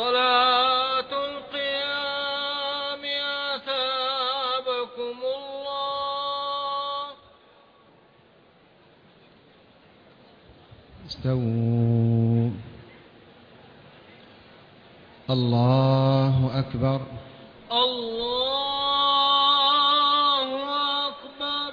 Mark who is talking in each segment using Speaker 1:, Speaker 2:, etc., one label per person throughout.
Speaker 1: صلاة القيام أثابكم الله.
Speaker 2: استووا. الله أكبر
Speaker 1: الله أكبر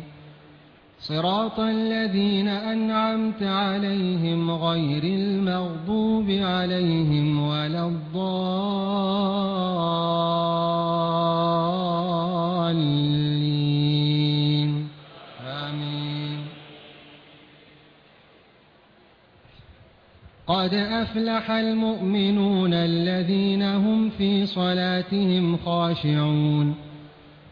Speaker 2: صراط الذين أنعمت عليهم غير المغضوب عليهم ولا الضالين. آمين. قد أفلح المؤمنون الذين هم في صلاتهم خاشعون.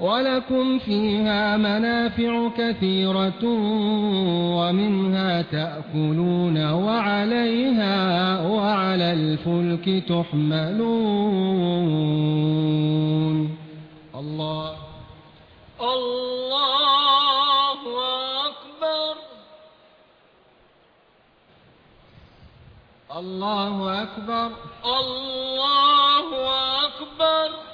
Speaker 2: ولكم فيها منافع كثيرة ومنها تأكلون وعليها وعلى الفلك تحملون. الله.
Speaker 1: الله أكبر.
Speaker 2: الله أكبر.
Speaker 1: الله أكبر.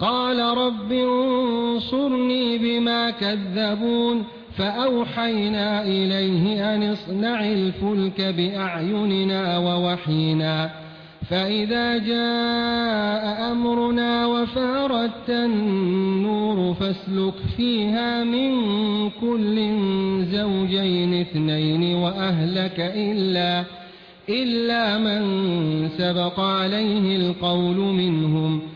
Speaker 2: قال رب انصرني بما كذبون فأوحينا إليه أن اصنع الفلك بأعيننا ووحينا فإذا جاء أمرنا وفارت النور فاسلك فيها من كل زوجين اثنين وأهلك إلا, إلا من سبق عليه القول منهم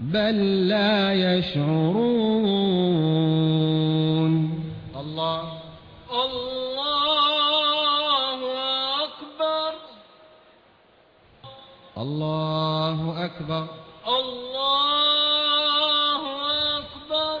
Speaker 2: بل لا يشعرون. الله.
Speaker 1: الله أكبر.
Speaker 2: الله أكبر.
Speaker 1: الله أكبر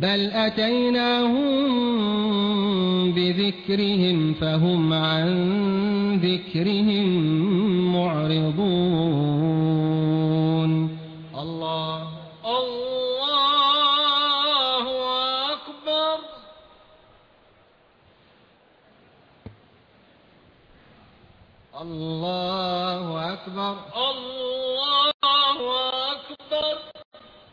Speaker 2: بل أتيناهم بذكرهم فهم عن ذكرهم معرضون الله
Speaker 1: الله أكبر.
Speaker 2: الله أكبر.
Speaker 1: الله أكبر.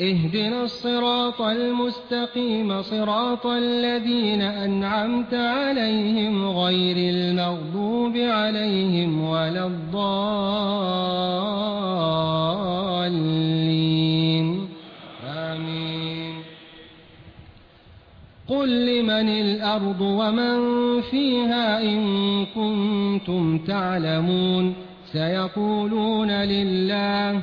Speaker 2: اهدنا الصراط المستقيم صراط الذين أنعمت عليهم غير المغضوب عليهم ولا الضالين. آمين. قل لمن الأرض ومن فيها إن كنتم تعلمون. سيقولون لله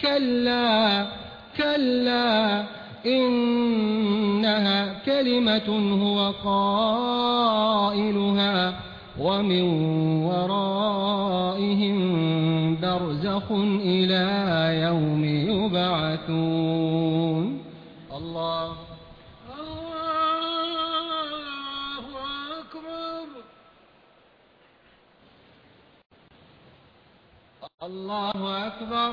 Speaker 2: كلا كلا إنها كلمة هو قائلها ومن ورائهم برزخ إلى يوم يبعثون. الله.
Speaker 1: الله أكبر.
Speaker 2: الله أكبر.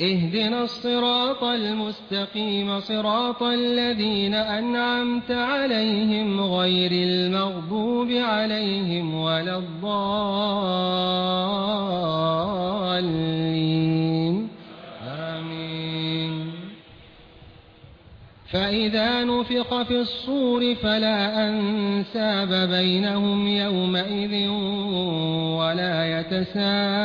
Speaker 2: اهدنا الصراط المستقيم صراط الذين أنعمت عليهم غير المغضوب عليهم ولا الضالين. آمين. فإذا نفخ في الصور فلا أنساب بينهم يومئذ ولا يتساءلون.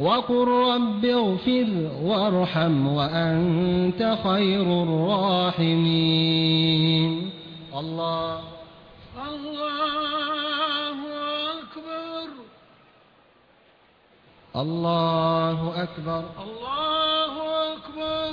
Speaker 2: وقل رب اغفر وارحم وأنت خير الراحمين. الله.
Speaker 1: الله أكبر.
Speaker 2: الله أكبر.
Speaker 1: الله أكبر.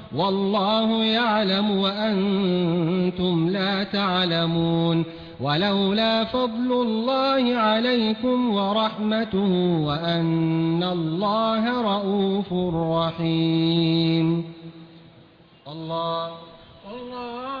Speaker 2: والله يعلم وأنتم لا تعلمون ولولا فضل الله عليكم ورحمته وأن الله رءوف رحيم. الله.
Speaker 1: الله.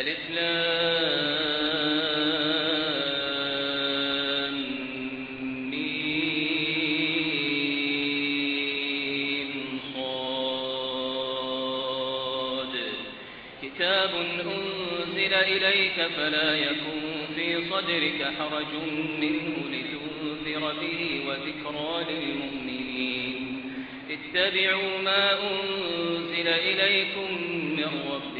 Speaker 3: ألف صاد كتاب أنزل إليك فلا يكون في صدرك حرج منه لتنذر به وذكرى للمؤمنين. اتبعوا ما أنزل إليكم من ربكم.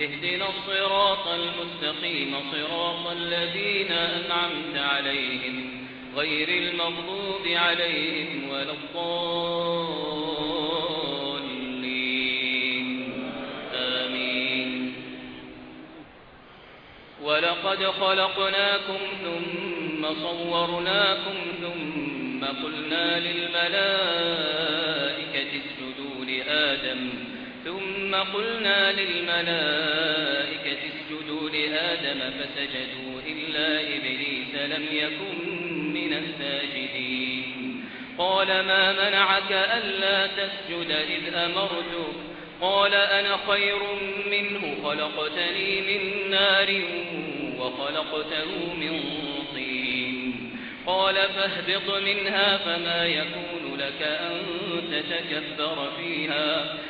Speaker 3: اهدنا الصراط المستقيم صراط الذين أنعمت عليهم غير المغضوب عليهم ولا الضالين. آمين. ولقد خلقناكم ثم صورناكم ثم قلنا للملائكة اسجدوا لآدم ثم قلنا للملائكة اسجدوا لآدم فسجدوا إلا إبليس لم يكن من الساجدين. قال ما منعك ألا تسجد إذ أمرتك؟ قال أنا خير منه خلقتني من نار وخلقته من طين. قال فاهبط منها فما يكون لك أن تتكبر فيها.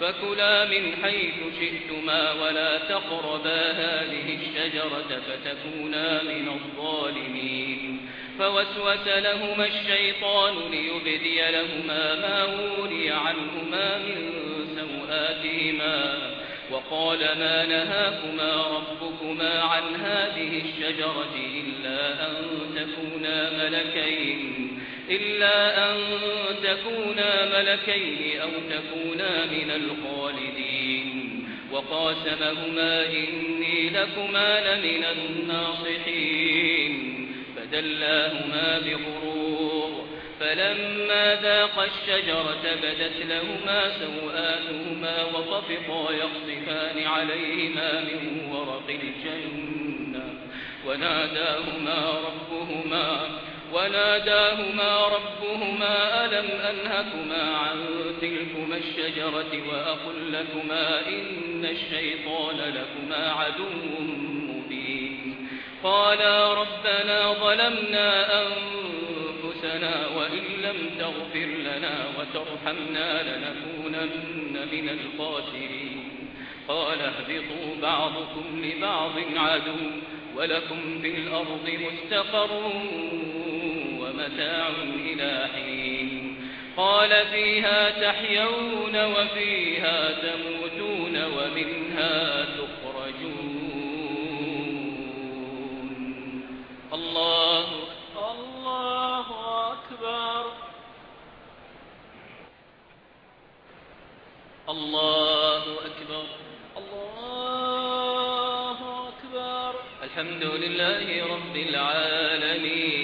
Speaker 3: فكلا من حيث شئتما ولا تقربا هذه الشجرة فتكونا من الظالمين. فوسوس لهما الشيطان ليبدي لهما ما وري عنهما من سوآتهما وقال ما نهاكما ربكما عن هذه الشجرة إلا أن تكونا ملكين. إلا أن تكونا ملكين أو تكونا من الخالدين. وقاسمهما إني لكما لمن الناصحين. فدلاهما بغرور. فلما ذاقا الشجرة بدت لهما سوآتهما وطفقا يخصفان عليهما من ورق الجنة. وناداهما ربهما وناداهما ربهما ألم أنهكما عن تلكما الشجرة وأقل لكما إن الشيطان لكما عدو مبين قالا ربنا ظلمنا أنفسنا وإن لم تغفر لنا وترحمنا لنكونن من الخاسرين قال اهبطوا بعضكم لبعض عدو ولكم في الأرض مستقر ومتاع إلى حين. قال فيها تحيون وفيها تموتون ومنها تخرجون. الله
Speaker 1: الله أكبر.
Speaker 3: الله أكبر.
Speaker 1: الله أكبر.
Speaker 3: الحمد لله رب العالمين.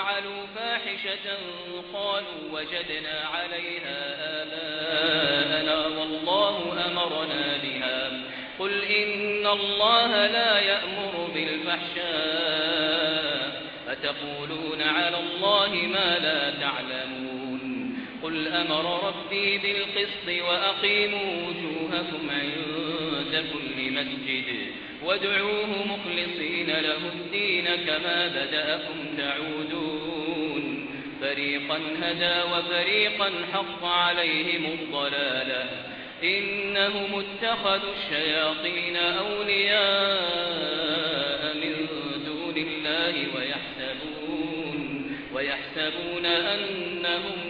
Speaker 3: فعلوا فاحشة قالوا وجدنا عليها آباءنا والله أمرنا بها. قل إن الله لا يأمر بالفحشاء. أتقولون على الله ما لا تعلمون. قل أمر ربي بالقسط وأقيموا وجوهكم عند كل مسجد. وادعوه مخلصين له الدين كما بدأكم تعودون. فريقا هدى وفريقا حق عليهم الضلالة. إنهم اتخذوا الشياطين أولياء من دون الله ويحسبون, ويحسبون أنهم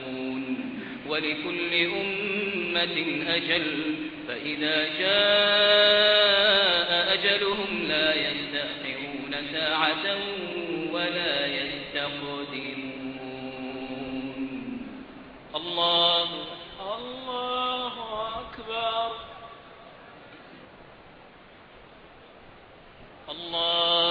Speaker 3: ولكل أمة أجل فإذا جاء أجلهم لا يستأخرون ساعة ولا يستقدمون. الله
Speaker 1: الله أكبر.
Speaker 3: الله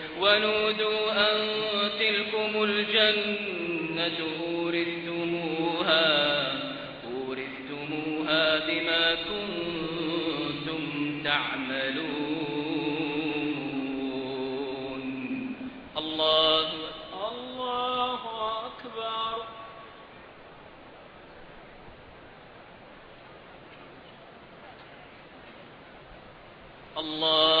Speaker 3: ونودوا أن تلكم الجنة أورثتموها أورثتموها بما كنتم تعملون. الله
Speaker 1: الله أكبر.
Speaker 3: الله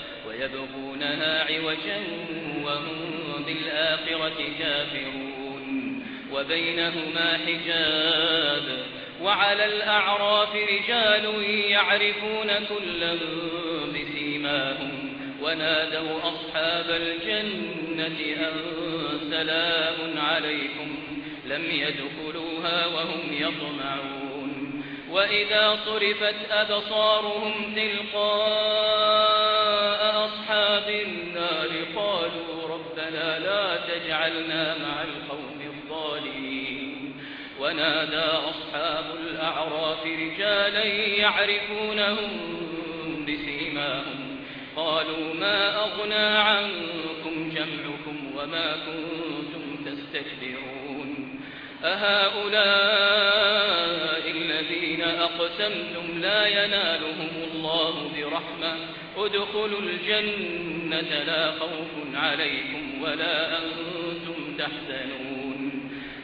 Speaker 3: ويبغونها عوجا وهم بالآخرة كافرون. وبينهما حجاب. وعلى الأعراف رجال يعرفون كلا بسيماهم. ونادوا أصحاب الجنة أن سلام عليكم. لم يدخلوها وهم يطمعون. وإذا صرفت أبصارهم تلقاء ونادى أصحاب الأعراف رجالا يعرفونهم بسيماهم. قالوا ما أغنى عنكم جمعكم وما كنتم تستكبرون. أهؤلاء الذين أقسمتم لا ينالهم الله برحمة. ادخلوا الجنة لا خوف عليكم ولا أنتم تحزنون.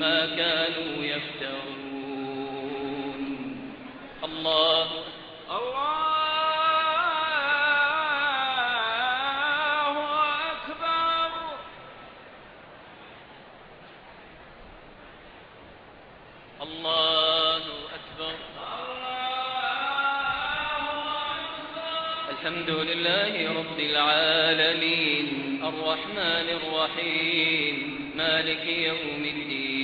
Speaker 3: ما كانوا يفترون. الله.
Speaker 1: الله أكبر.
Speaker 3: الله أكبر. الحمد لله رب العالمين. الرحمن الرحيم. مالك يوم الدين.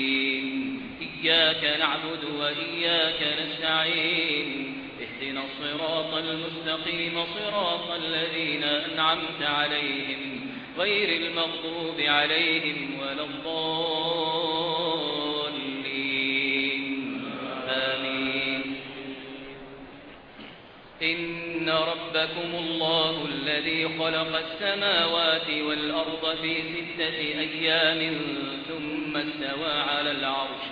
Speaker 3: إياك نعبد وإياك نستعين اهدنا الصراط المستقيم صراط الذين أنعمت عليهم غير المغضوب عليهم ولا الضالين. آمين. إن ربكم الله الذي خلق السماوات والأرض في ستة أيام ثم استوى على العرش.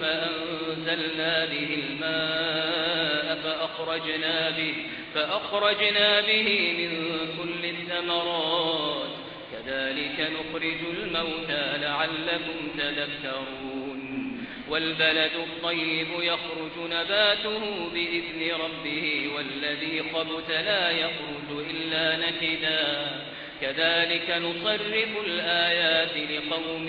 Speaker 3: فأنزلنا به الماء فأخرجنا به, فأخرجنا به من كل الثمرات. كذلك نخرج الموتى لعلكم تذكرون. والبلد الطيب يخرج نباته بإذن ربه والذي خبث لا يخرج إلا نكدا. كذلك نصرف الآيات لقوم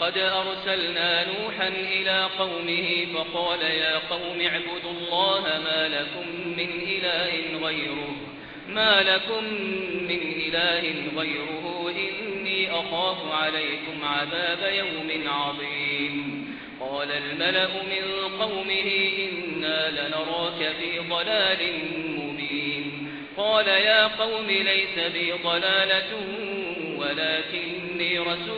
Speaker 3: لقد أرسلنا نوحا إلى قومه فقال يا قوم اعبدوا الله ما لكم من إله غيره ما لكم من إله غيره إني أخاف عليكم عذاب يوم عظيم. قال الملأ من قومه إنا لنراك في ضلال مبين. قال يا قوم ليس بي ضلالة ولكني رسول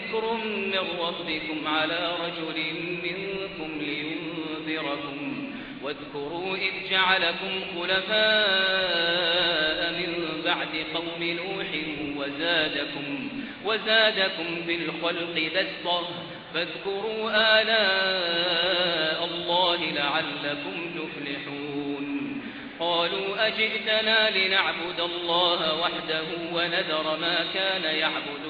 Speaker 3: ذكر من ربكم على رجل منكم لينذركم. واذكروا إذ جعلكم خلفاء من بعد قوم نوح وزادكم وزادكم في الخلق بسطة. فاذكروا آلاء الله لعلكم تفلحون. قالوا أجئتنا لنعبد الله وحده ونذر ما كان يعبد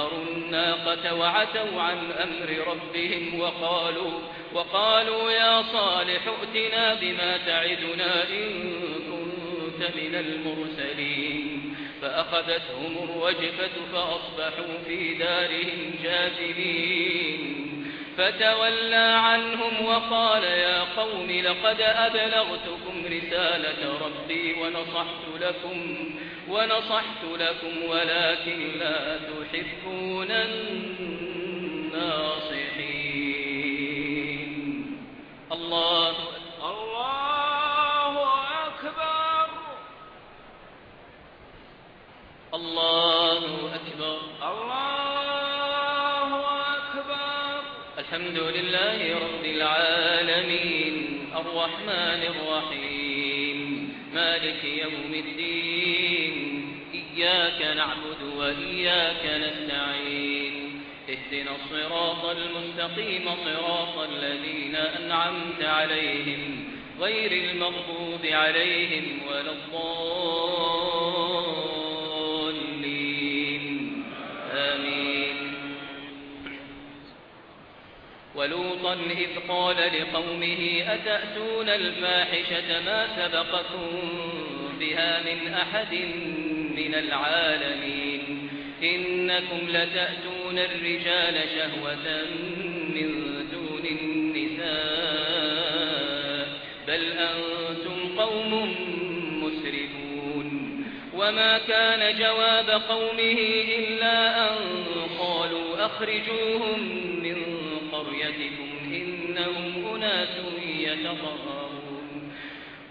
Speaker 3: فعقروا الناقة وعتوا عن أمر ربهم وقالوا وقالوا يا صالح ائتنا بما تعدنا إن كنت من المرسلين. فأخذتهم الرجفة فأصبحوا في دارهم جاثمين. فتولى عنهم وقال يا قوم لقد أبلغتكم رسالة ربي ونصحت لكم ونصحت لكم ولكن لا تحبون الناصحين. الله
Speaker 1: الله أكبر.
Speaker 3: الله أكبر.
Speaker 1: الله أكبر.
Speaker 3: الحمد لله رب العالمين. الرحمن الرحيم. مالك يوم الدين. إياك نعبد وإياك نستعين. اهدنا الصراط المستقيم صراط الذين أنعمت عليهم غير المغضوب عليهم ولا الضالين. آمين. ولوطا إذ قال لقومه أتأتون الفاحشة ما سبقكم بها من أحد من العالمين. إنكم لتأتون الرجال شهوة من دون النساء بل أنتم قوم مسرفون. وما كان جواب قومه إلا أن قالوا أخرجوهم من قريتكم إنهم أناس يتطهرون.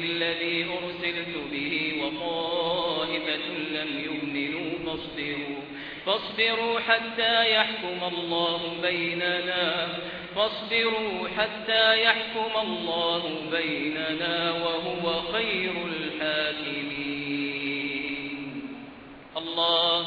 Speaker 3: بالذي أرسلت به وطائفة لم يؤمنوا فاصبروا. فاصبروا حتى يحكم الله بيننا. فاصبروا حتى يحكم الله بيننا وهو خير الحاكمين. الله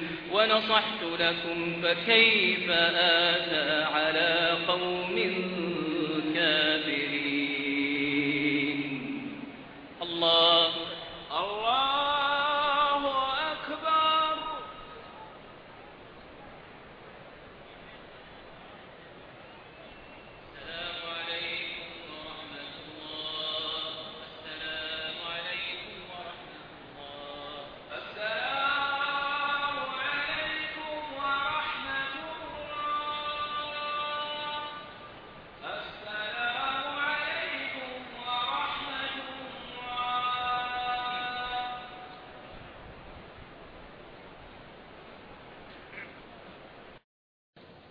Speaker 3: ونصحت لكم فكيف آسى على قوم كافرين. الله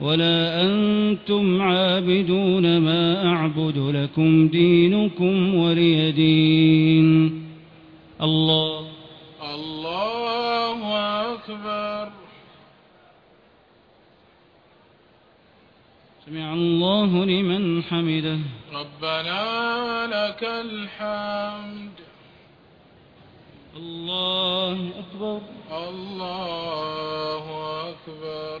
Speaker 4: ولا أنتم عابدون ما أعبد لكم دينكم ولي دين الله
Speaker 5: الله أكبر
Speaker 4: سمع الله لمن حمده
Speaker 5: ربنا لك الحمد
Speaker 4: الله أكبر
Speaker 5: الله أكبر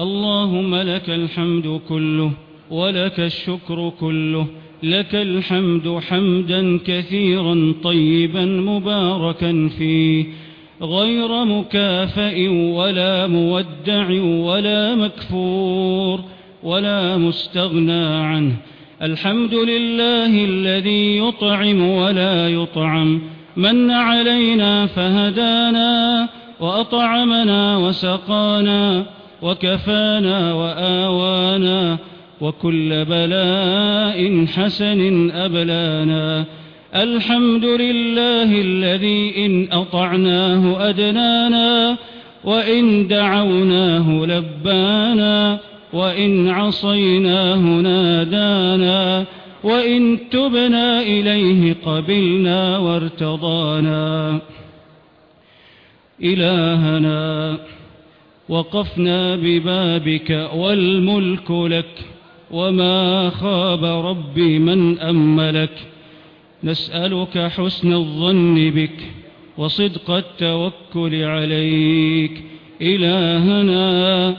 Speaker 4: اللهم لك الحمد كله ولك الشكر كله لك الحمد حمدا كثيرا طيبا مباركا فيه غير مكافئ ولا مودع ولا مكفور ولا مستغنى عنه الحمد لله الذي يطعم ولا يطعم من علينا فهدانا وأطعمنا وسقانا وكفانا وآوانا وكل بلاء حسن أبلانا. الحمد لله الذي إن أطعناه أدنانا وإن دعوناه لبانا وإن عصيناه نادانا وإن تبنا إليه قبلنا وارتضانا. إلهنا وقفنا ببابك والملك لك وما خاب ربي من أملك. نسألك حسن الظن بك وصدق التوكل عليك. إلهنا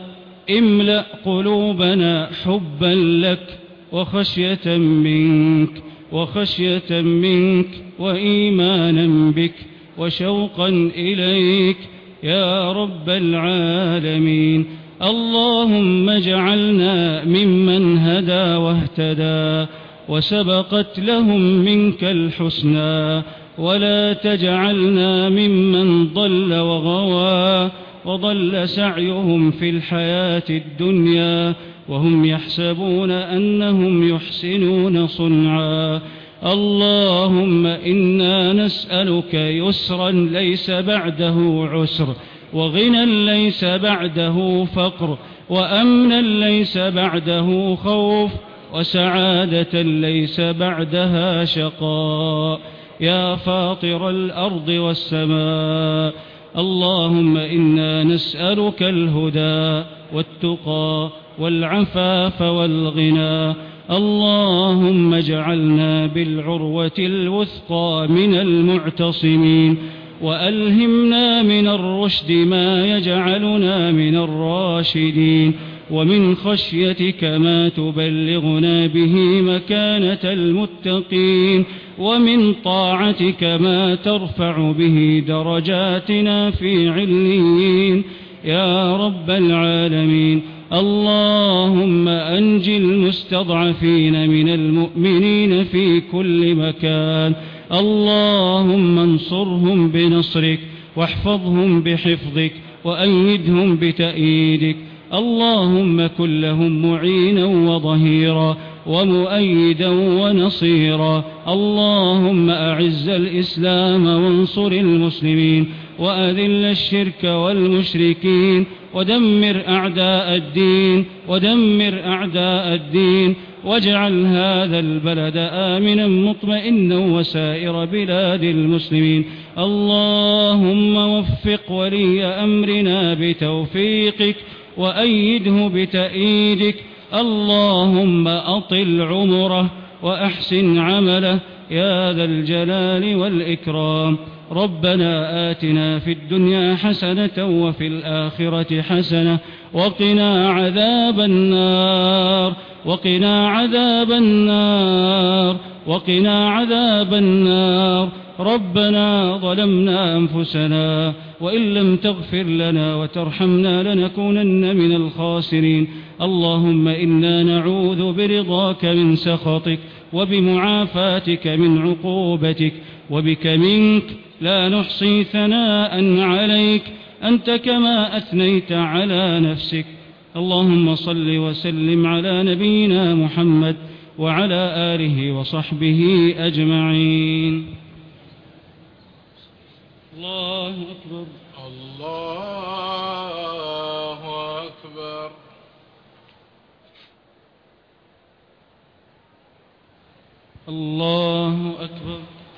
Speaker 4: املأ قلوبنا حبا لك وخشية منك وخشية منك وإيمانا بك وشوقا إليك. يا رب العالمين. اللهم اجعلنا ممن هدى واهتدى وسبقت لهم منك الحسنى ولا تجعلنا ممن ضل وغوى وضل سعيهم في الحياة الدنيا وهم يحسبون أنهم يحسنون صنعا. اللهم إنا نسألك يسرا ليس بعده عسر وغنى ليس بعده فقر وأمنا ليس بعده خوف وسعادة ليس بعدها شقاء. يا فاطر الأرض والسماء اللهم إنا نسألك الهدى والتقى والعفاف والغنى. اللهم اجعلنا بالعروة الوثقى من المعتصمين وألهمنا من الرشد ما يجعلنا من الراشدين ومن خشيتك ما تبلغنا به مكانة المتقين ومن طاعتك ما ترفع به درجاتنا في عليين. يا رب العالمين اللهم أنج المستضعفين من المؤمنين في كل مكان. اللهم انصرهم بنصرك واحفظهم بحفظك وأيدهم بتأييدك. اللهم كن لهم معينا وظهيرا ومؤيدا ونصيرا. اللهم أعز الإسلام وانصر المسلمين وأذل الشرك والمشركين ودمر أعداء الدين ودمر أعداء الدين واجعل هذا البلد آمنا مطمئنا وسائر بلاد المسلمين. اللهم وفق ولي أمرنا بتوفيقك وأيده بتأييدك. اللهم أطل عمره وأحسن عمله. يا ذا الجلال والإكرام. ربنا آتنا في الدنيا حسنة وفي الآخرة حسنة وقنا عذاب النار وقنا عذاب النار وقنا عذاب النار. ربنا ظلمنا أنفسنا وإن لم تغفر لنا وترحمنا لنكونن من الخاسرين. اللهم إنا نعوذ برضاك من سخطك وبمعافاتك من عقوبتك. وبك منك لا نحصي ثناء عليك أنت كما أثنيت على نفسك. اللهم صل وسلم على نبينا محمد وعلى آله وصحبه أجمعين. الله أكبر.
Speaker 5: الله أكبر.
Speaker 4: الله أكبر.